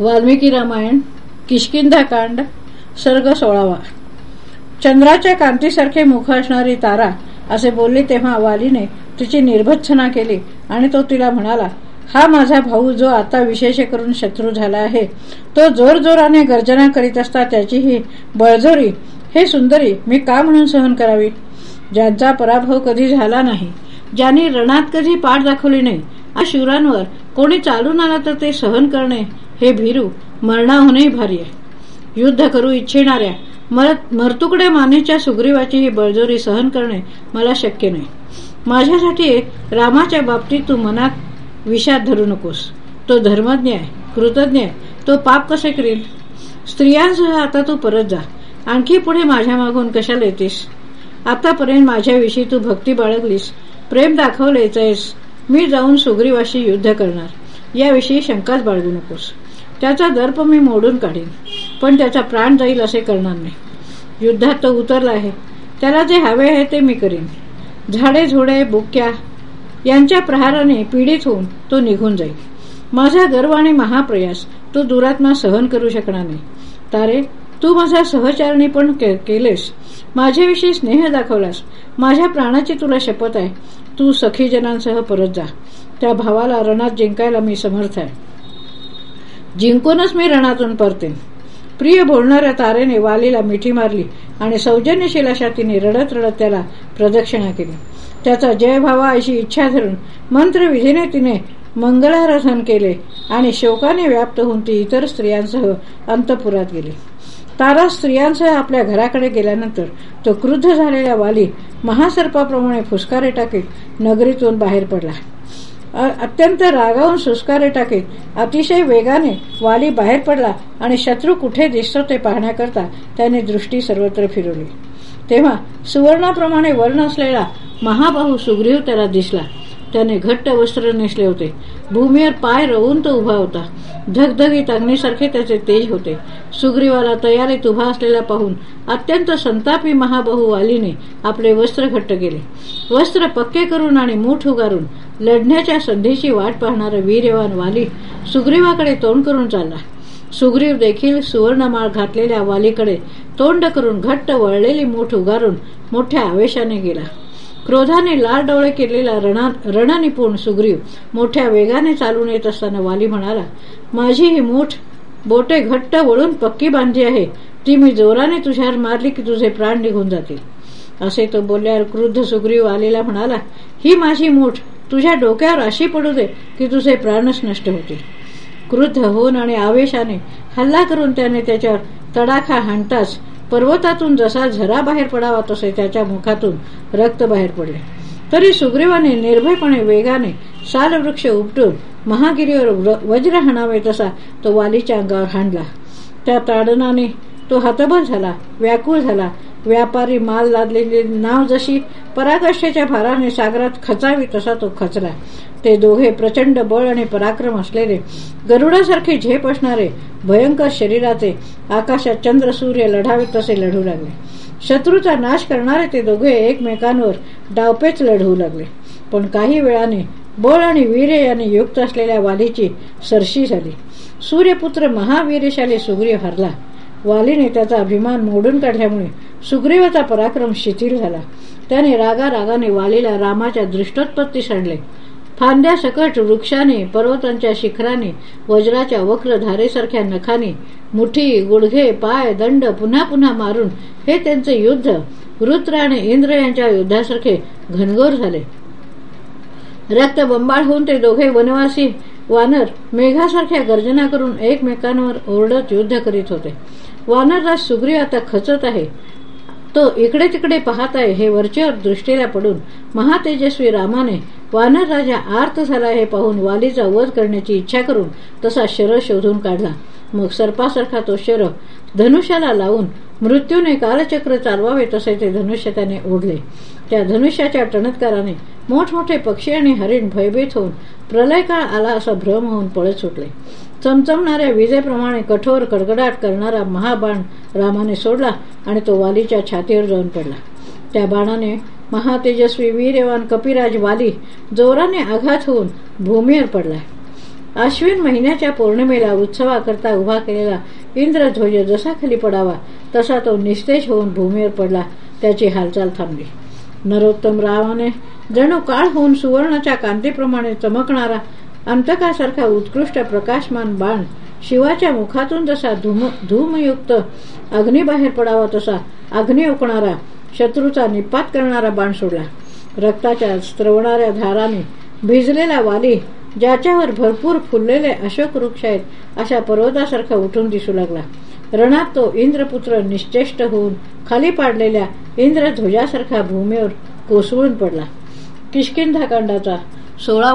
वाल्मिकी रामायण किशकिंधाकांड सर्ग सोळावा. चंद्राच्या कांतीसारखे मुख असणारी तारा असे बोलले तेव्हा वालीने तिची निर्भत्सना केली आणि तो तिला म्हणाला हा माझा भाऊ जो आता विशेष करून शत्रू झाला आहे तो जोर जोराने गर्जना करीत असता त्याची ही बळजोरी हे सुंदरी मी का म्हणून सहन करावी? ज्यांचा पराभव कधी झाला नाही ज्यांनी रणात कधी पाठ दाखवली नाही शिवरांवर कोणी चालून आला तर ते सहन करणे हे भीरू मरणाहूनही भारी आहे. युद्ध करू इच्छिणाऱ्या मरतुकडे मानेच्या सुग्रीवाची ही बळजोरी सहन करणे मला शक्य नाही. माझ्यासाठी रामाच्या बाबतीत तू मनात विषाद धरू नकोस. तो धर्मज्ञ आहे कृतज्ञ आहे. तो पाप कसे करील? स्त्रियांसह आता तू परत जा. आणखी पुढे माझ्या मागून कशाला येतेस? आतापर्यंत माझ्याविषयी तू भक्ती बाळगलीस प्रेम दाखवलेच मी जाऊन सुग्रीवाशी युद्ध करणार. याविषयी शंकाच बाळगू नकोस. त्याचा दर्प मी मोडून काढीन. पण त्याचा प्राण जाईल असे करणार नाही. युद्धात तो उतरला आहे. त्याला जे हवे आहे ते मी करीन. झाडे झोडे बुक्या यांच्या प्रहाराने पीडित होऊन तो निघून जाईल. माझा गर्व आणि महाप्रयास तो दुरात्मा सहन करू शकणार नाही. तारे तू माझा सहचारणी पण के केलेस. माझ्याविषयी स्नेह दाखवलास. माझ्या प्राणाची तुला शपथ आहे. तू सखीजनांसह परत जा. त्या भावाला रणात जिंकायला मी समर्थ आहे. जिंकूनच मी रणातून परतेन प्रिय बोलणाऱ्या तारेने वालीला मिठी मारली आणि सौजन्यशील अशा तिने रडत रडत त्याला प्रदक्षिणा केली. त्याचा जय भावा अशी इच्छा धरून मंत्रविधीने तिने मंगलाराधन केले आणि शोकाने व्याप्त होऊन ती इतर स्त्रियांसह अंतपुरात गेली. तारा स्त्रियांसह आपल्या घराकडे गेल्यानंतर तो क्रुद्ध झालेल्या वाली महासर्पाप्रमाणे फुसकारे टाकीत नगरीतून बाहेर पडला. अत्यंत रागावून सुस्कारे टाकीत अतिशय वेगाने वाली बाहेर पडला आणि शत्रू कुठे दिसतो ते पाहण्याकरता त्याने दृष्टी सर्वत्र फिरवली. तेव्हा सुवर्णाप्रमाणे वर्ण असलेला महाबाहू सुग्रीव त्याला दिसला. त्याने घट्ट वस्त्र नेसले होते. भूमीवर पाय रवून तो उभा होता. धगधगीत अग्निसारखे त्याचे तेज होते. सुग्रीवाला तयारीत उभा असलेला पाहून अत्यंत संतापी महाबहू वालीने आपले वस्त्र घट्ट केले. वस्त्र पक्के करून आणि मूठ उगारून लढण्याच्या संधीची वाट पाहणारा वीर्यवान वाली सुग्रीवाकडे तोंड करून चालला. सुग्रीव देखील सुवर्णमाळ घातलेल्या वालीकडे तोंड करून घट्ट वळलेली मूठ उगारून मोठ्या आवेशाने गेला. क्रोधाने लाल डोळे केलेला रणनिपुण सुग्रीव मोठ्या वेगाने चालून येत असताना वाली म्हणाला माझी ही मूठ बोटे घट्ट वळून पक्की बांधली आहे. ती मी जोराने तुझ्यावर मारली की तुझे प्राण निघून जातील. असे तो बोलल्यावर क्रुद्ध सुग्रीव आलेला म्हणाला ही माझी मूठ तुझ्या डोक्यावर अशी पडू दे की तुझे प्राणच नष्ट होतील. क्रुद्ध होऊन आणि आवेशाने हल्ला करून त्याने त्याच्यावर तडाखा हाणताच पर्वतातून जसा झरा बाहेर पडावा तसे त्याच्या मुखातून रक्त बाहेर पडले. तरी सुग्रीवाने निर्भयपणे वेगाने सालवृक्ष उपटून महागिरीवर वज्र हाणावे तसा तो वालीच्या अंगावर हाणला. त्या ताडनाने तो हतबल झाला व्याकुळ झाला व्यापारी माल लादलेली नाव जशी पराकाष्ठेच्या भाराने सागरात खचावी तसा तो खचला. ते दोघे प्रचंड बळ आणि पराक्रम असलेले गरुडासारखे झेप असणारे भयंकर शरीराचे आकाशात चंद्र सूर्य लढावे तसे लढू लागले. शत्रूचा नाश करणारे ते दोघे एकमेकांवर डावपेच लढवू लागले. पण काही वेळाने बळ आणि वीर्य याने युक्त असलेल्या वालीची सरशी झाली. सूर्यपुत्र महावीरशाली सुग्रीव हरला. वालीने त्याचा अभिमान मोडून काढल्यामुळे सुग्रीवाचा पराक्रम शिथिल झाला. त्याने रागा रागाने वालीला रामाच्या दृष्टोत्पत्ती सांडले. फांद्या सकट वृक्षाने पर्वतांच्या शिखराने वज्राच्या वक्र धारेसारख्या नखाने मुठी गुडघे पाय दंड पुन्हा पुन्हा मारून हे त्यांचे युद्ध रुद्र आणि इंद्र यांच्या युद्धासारखे घनघोर झाले. रक्त बंबाळ होऊन ते दोघे वनवासी वानर मेघासारख्या गर्जना करून एकमेकांवर ओरडत युद्ध करीत होते. वानरराज सुग्रीव आता खचत आहे. तो इकडे तिकडे पाहत आहे हे वरच्यावर दृष्टीला पडून. महातेजस्वी रामाने वानर राजा आर्त झाला हे पाहून वालीचा वध करण्याची इच्छा करून तसा शर शोधून काढला. मग सर्पासारखा तो शर धनुष्याला लावून मृत्यूने कालचक्र चालवावे तसे ते धनुष्य त्याने ओढले. त्या धनुष्याच्या टणत्काराने मोठमोठे पक्षी आणि हरिण भयभीत होऊन प्रलय काळ आला असा भ्रम होऊन पळत सुटले. चमचमणाऱ्या विजेप्रमाणे कठोर कडकडाट करणारा महाबाण रामाने सोडला आणि तो वालीच्या छातीवर जाऊन पडला. त्या बाणाने महातेजस्वी वीरवान कपिराज वाली जोराने आघात होऊन भूमीवर पडला. अश्विन महिन्याच्या पौर्णिमेला उत्सवाकरता उभा केलेला इंद्रध्वज जसा खाली पडावा तसा तो निस्तेज होऊन भूमीवर पडला. त्याची हालचाल थांबली. नरोत्तम रावाने जणू काळ होऊन सुवर्णाच्या कांतीप्रमाणे चमकणारा अंतकासारखा उत्कृष्ट प्रकाशमान बाण शिवाच्या मुखातून जसा धूम धूमयुक्त अग्नी बाहेर पडावा तसा अग्नी ओकणारा शत्रूचा निपात करणारा बाण सोडला. रक्ताच्या स्त्रवणाऱ्या धाराने भिजलेला वाली ज्याच्यावर भरपूर फुललेले अशोक वृक्ष आहेत अशा पर्वतासारखा उठून दिसू लागला. रणात तो इंद्रपुत्र निश्चेष्ट होऊन खाली पाडलेल्या इंद्रध्वजासारखा भूमीवर कोसळून पडला. किशकिंधाकांडाचा सोळा